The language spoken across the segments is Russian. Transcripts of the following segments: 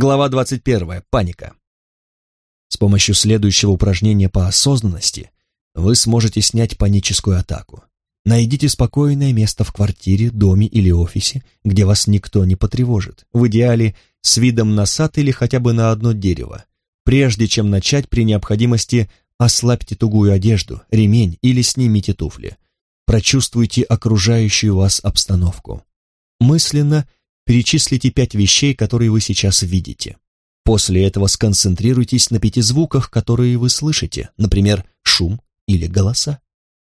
Глава 21. Паника. С помощью следующего упражнения по осознанности вы сможете снять паническую атаку. Найдите спокойное место в квартире, доме или офисе, где вас никто не потревожит, в идеале с видом на сад или хотя бы на одно дерево. Прежде чем начать, при необходимости ослабьте тугую одежду, ремень или снимите туфли. Прочувствуйте окружающую вас обстановку. Мысленно перечислите пять вещей, которые вы сейчас видите. После этого сконцентрируйтесь на пяти звуках, которые вы слышите, например, шум или голоса.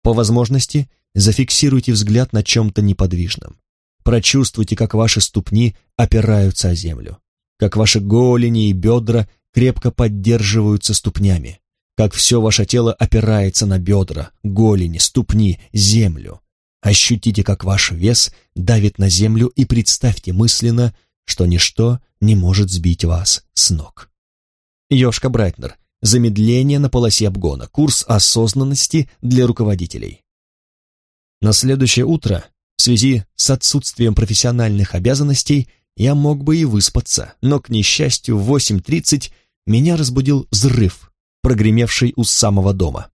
По возможности зафиксируйте взгляд на чем-то неподвижном. Прочувствуйте, как ваши ступни опираются о землю, как ваши голени и бедра крепко поддерживаются ступнями, как все ваше тело опирается на бедра, голени, ступни, землю. Ощутите, как ваш вес давит на землю и представьте мысленно, что ничто не может сбить вас с ног. Йошка Брайтнер. Замедление на полосе обгона. Курс осознанности для руководителей. На следующее утро, в связи с отсутствием профессиональных обязанностей, я мог бы и выспаться, но, к несчастью, в 8.30 меня разбудил взрыв, прогремевший у самого дома.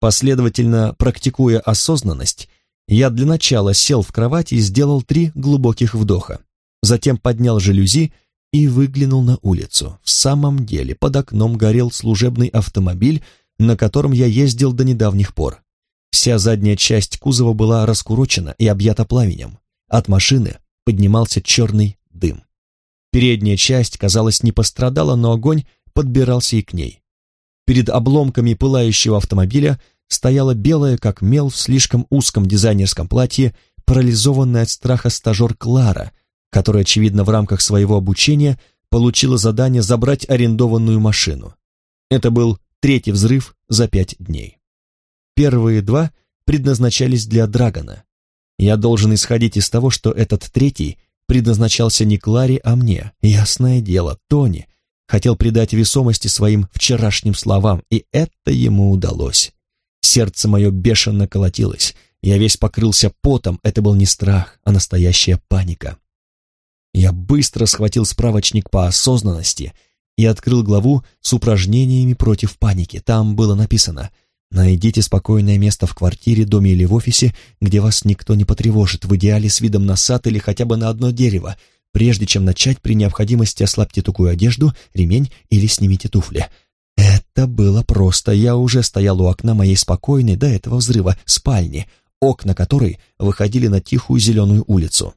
Последовательно практикуя осознанность, я для начала сел в кровати и сделал три глубоких вдоха. Затем поднял жалюзи и выглянул на улицу. В самом деле, под окном горел служебный автомобиль, на котором я ездил до недавних пор. Вся задняя часть кузова была раскурочена и объята пламенем. От машины поднимался черный дым. Передняя часть, казалось, не пострадала, но огонь подбирался и к ней. Перед обломками пылающего автомобиля стояла белая, как мел, в слишком узком дизайнерском платье, парализованная от страха стажер Клара, которая, очевидно, в рамках своего обучения получила задание забрать арендованную машину. Это был третий взрыв за пять дней. Первые два предназначались для Драгона. Я должен исходить из того, что этот третий предназначался не Кларе, а мне. Ясное дело, Тони хотел придать весомости своим вчерашним словам, и это ему удалось. Сердце мое бешено колотилось. Я весь покрылся потом. Это был не страх, а настоящая паника. Я быстро схватил справочник по осознанности и открыл главу с упражнениями против паники. Там было написано «Найдите спокойное место в квартире, доме или в офисе, где вас никто не потревожит, в идеале с видом на сад или хотя бы на одно дерево. Прежде чем начать, при необходимости ослабьте такую одежду, ремень или снимите туфли. Это было просто. Я уже стоял у окна моей спокойной до этого взрыва спальни, окна которой выходили на тихую зеленую улицу.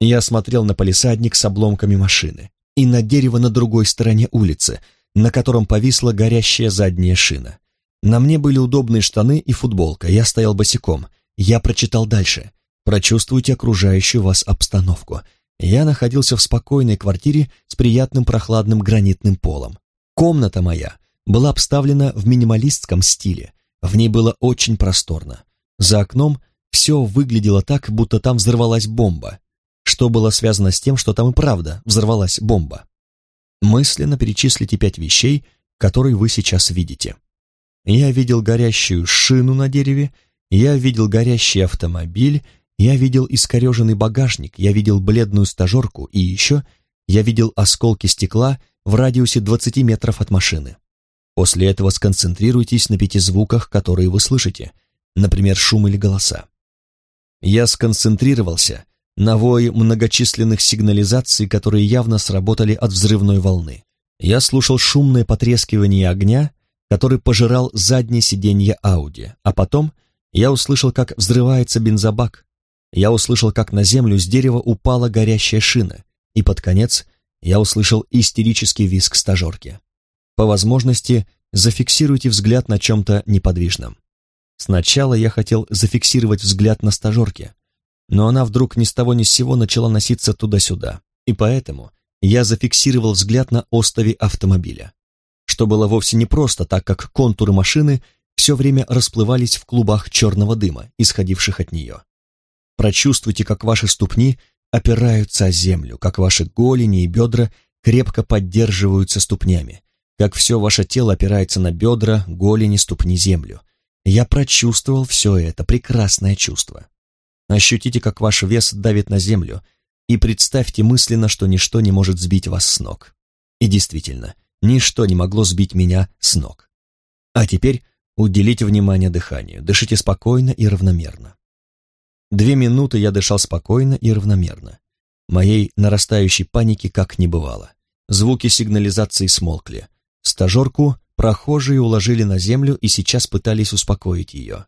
Я смотрел на палисадник с обломками машины и на дерево на другой стороне улицы, на котором повисла горящая задняя шина. На мне были удобные штаны и футболка, я стоял босиком. Я прочитал дальше. Прочувствуйте окружающую вас обстановку. Я находился в спокойной квартире с приятным прохладным гранитным полом. Комната моя была обставлена в минималистском стиле. В ней было очень просторно. За окном все выглядело так, будто там взорвалась бомба, что было связано с тем, что там и правда взорвалась бомба. Мысленно перечислите пять вещей, которые вы сейчас видите. Я видел горящую шину на дереве, я видел горящий автомобиль, я видел искореженный багажник, я видел бледную стажерку и еще я видел осколки стекла в радиусе 20 метров от машины. После этого сконцентрируйтесь на пяти звуках, которые вы слышите, например, шум или голоса. Я сконцентрировался на вое многочисленных сигнализаций, которые явно сработали от взрывной волны. Я слушал шумное потрескивание огня, который пожирал заднее сиденье Ауди, а потом я услышал, как взрывается бензобак. Я услышал, как на землю с дерева упала горящая шина, и под конец я услышал истерический визг стажерки. По возможности зафиксируйте взгляд на чем-то неподвижном. Сначала я хотел зафиксировать взгляд на стажерке, но она вдруг ни с того ни с сего начала носиться туда-сюда, и поэтому я зафиксировал взгляд на остове автомобиля, что было вовсе не просто, так как контуры машины все время расплывались в клубах черного дыма, исходивших от нее. Прочувствуйте, как ваши ступни опираются о землю, как ваши голени и бедра крепко поддерживаются ступнями, как все ваше тело опирается на бедра, голени, ступни, землю. Я прочувствовал все это, прекрасное чувство. Ощутите, как ваш вес давит на землю, и представьте мысленно, что ничто не может сбить вас с ног. И действительно, ничто не могло сбить меня с ног. А теперь уделите внимание дыханию, дышите спокойно и равномерно. Две минуты я дышал спокойно и равномерно. Моей нарастающей паники как не бывало. Звуки сигнализации смолкли. Стажерку прохожие уложили на землю и сейчас пытались успокоить ее.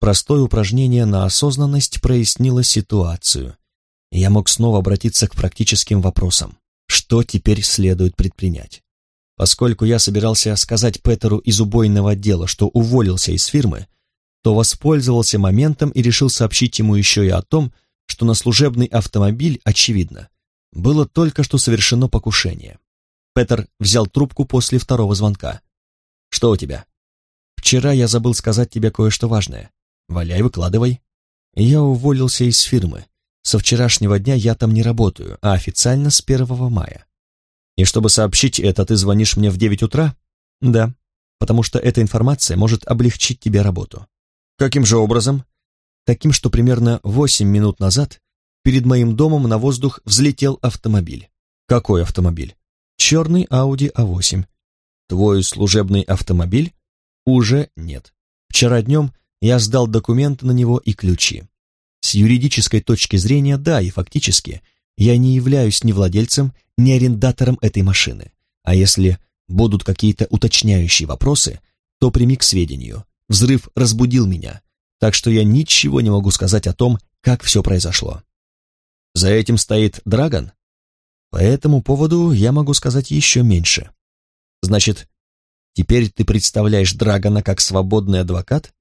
Простое упражнение на осознанность прояснило ситуацию. Я мог снова обратиться к практическим вопросам. Что теперь следует предпринять? Поскольку я собирался сказать Петеру из убойного отдела, что уволился из фирмы, то воспользовался моментом и решил сообщить ему еще и о том, что на служебный автомобиль, очевидно, было только что совершено покушение. Петер взял трубку после второго звонка. «Что у тебя?» «Вчера я забыл сказать тебе кое-что важное. Валяй, выкладывай. Я уволился из фирмы. Со вчерашнего дня я там не работаю, а официально с 1 мая. И чтобы сообщить это, ты звонишь мне в 9 утра? Да, потому что эта информация может облегчить тебе работу. Каким же образом? Таким, что примерно 8 минут назад перед моим домом на воздух взлетел автомобиль. Какой автомобиль? Черный Audi A8. Твой служебный автомобиль? Уже нет. Вчера днем я сдал документы на него и ключи. С юридической точки зрения, да, и фактически, я не являюсь ни владельцем, ни арендатором этой машины. А если будут какие-то уточняющие вопросы, то прими к сведению. Взрыв разбудил меня, так что я ничего не могу сказать о том, как все произошло. За этим стоит Драгон? По этому поводу я могу сказать еще меньше. Значит, теперь ты представляешь Драгона как свободный адвокат?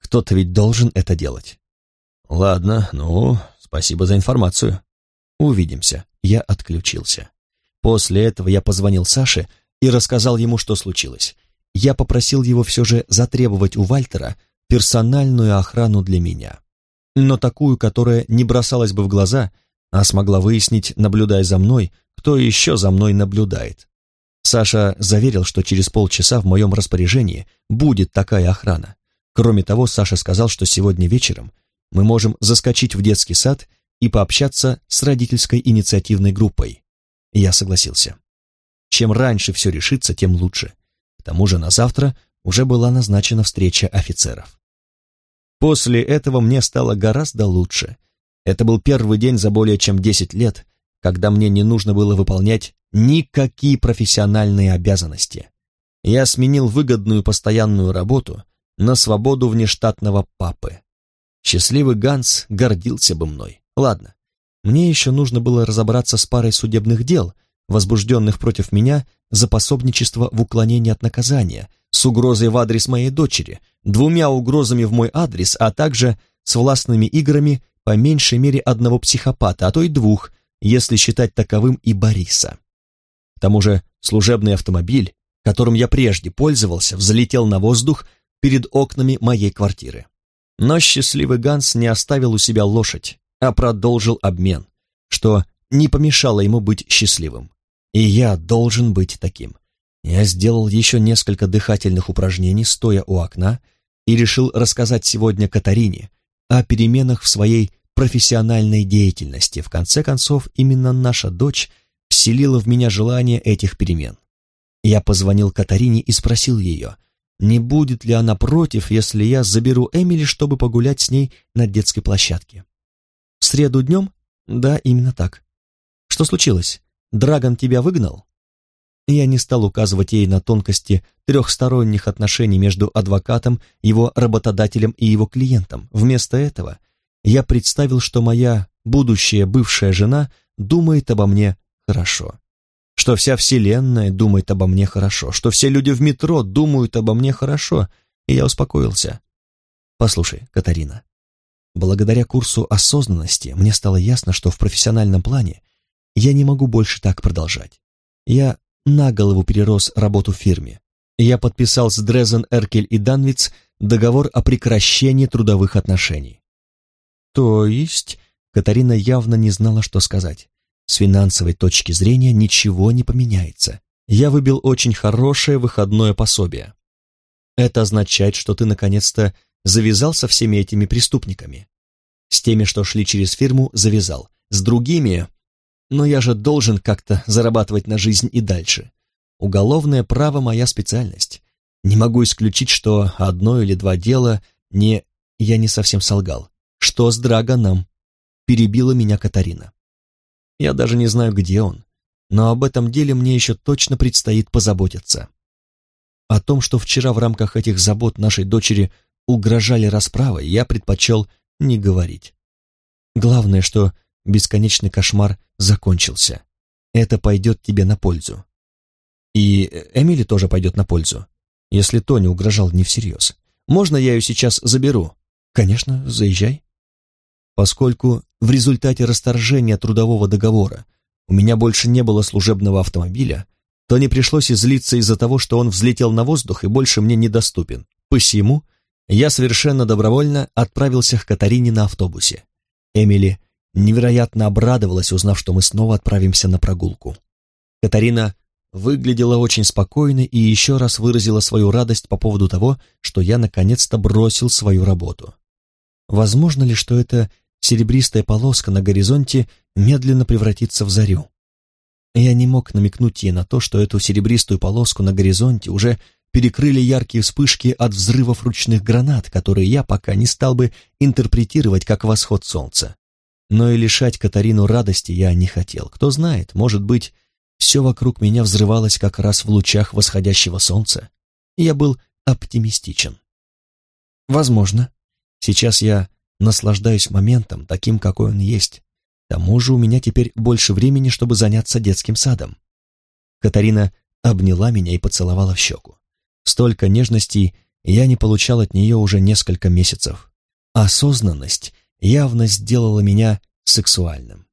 Кто-то ведь должен это делать. Ладно, ну, спасибо за информацию. Увидимся. Я отключился. После этого я позвонил Саше и рассказал ему, что случилось. Я попросил его все же затребовать у Вальтера персональную охрану для меня. Но такую, которая не бросалась бы в глаза, а смогла выяснить, наблюдая за мной, кто еще за мной наблюдает. Саша заверил, что через полчаса в моем распоряжении будет такая охрана. Кроме того, Саша сказал, что сегодня вечером мы можем заскочить в детский сад и пообщаться с родительской инициативной группой. Я согласился. Чем раньше все решится, тем лучше. К тому же на завтра уже была назначена встреча офицеров. После этого мне стало гораздо лучше. Это был первый день за более чем 10 лет, когда мне не нужно было выполнять никакие профессиональные обязанности. Я сменил выгодную постоянную работу на свободу внештатного папы. Счастливый Ганс гордился бы мной. Ладно, мне еще нужно было разобраться с парой судебных дел, возбужденных против меня за пособничество в уклонении от наказания, с угрозой в адрес моей дочери, двумя угрозами в мой адрес, а также с властными играми по меньшей мере одного психопата, а то и двух, если считать таковым и Бориса. К тому же служебный автомобиль, которым я прежде пользовался, взлетел на воздух перед окнами моей квартиры. Но счастливый Ганс не оставил у себя лошадь, а продолжил обмен, что не помешало ему быть счастливым. И я должен быть таким. Я сделал еще несколько дыхательных упражнений, стоя у окна, и решил рассказать сегодня Катарине о переменах в своей профессиональной деятельности. В конце концов, именно наша дочь вселила в меня желание этих перемен. Я позвонил Катарине и спросил ее, не будет ли она против, если я заберу Эмили, чтобы погулять с ней на детской площадке. В среду днем? Да, именно так. Что случилось? Драгон тебя выгнал? Я не стал указывать ей на тонкости трехсторонних отношений между адвокатом, его работодателем и его клиентом. Вместо этого я представил, что моя будущая бывшая жена думает обо мне хорошо что вся Вселенная думает обо мне хорошо, что все люди в метро думают обо мне хорошо, и я успокоился. Послушай, Катарина, благодаря курсу осознанности мне стало ясно, что в профессиональном плане я не могу больше так продолжать. Я на голову перерос работу в фирме. Я подписал с Дрезен, Эркель и Данвиц договор о прекращении трудовых отношений. То есть Катарина явно не знала, что сказать. С финансовой точки зрения ничего не поменяется. Я выбил очень хорошее выходное пособие. Это означает, что ты наконец-то завязал со всеми этими преступниками. С теми, что шли через фирму, завязал. С другими... Но я же должен как-то зарабатывать на жизнь и дальше. Уголовное право — моя специальность. Не могу исключить, что одно или два дела не... Я не совсем солгал. Что с Драгоном? Перебила меня Катарина. Я даже не знаю, где он, но об этом деле мне еще точно предстоит позаботиться. О том, что вчера в рамках этих забот нашей дочери угрожали расправой, я предпочел не говорить. Главное, что бесконечный кошмар закончился. Это пойдет тебе на пользу. И Эмили тоже пойдет на пользу, если Тони угрожал не всерьез. Можно я ее сейчас заберу? Конечно, заезжай. Поскольку в результате расторжения трудового договора у меня больше не было служебного автомобиля, то не пришлось излиться из-за того, что он взлетел на воздух и больше мне недоступен. Посему я совершенно добровольно отправился к Катарине на автобусе. Эмили невероятно обрадовалась, узнав, что мы снова отправимся на прогулку. Катарина выглядела очень спокойно и еще раз выразила свою радость по поводу того, что я наконец-то бросил свою работу. Возможно ли, что эта серебристая полоска на горизонте медленно превратится в зарю? Я не мог намекнуть ей на то, что эту серебристую полоску на горизонте уже перекрыли яркие вспышки от взрывов ручных гранат, которые я пока не стал бы интерпретировать как восход солнца. Но и лишать Катарину радости я не хотел. Кто знает, может быть, все вокруг меня взрывалось как раз в лучах восходящего солнца. Я был оптимистичен. Возможно. Сейчас я наслаждаюсь моментом, таким, какой он есть. К тому же у меня теперь больше времени, чтобы заняться детским садом. Катарина обняла меня и поцеловала в щеку. Столько нежностей я не получал от нее уже несколько месяцев. Осознанность явно сделала меня сексуальным.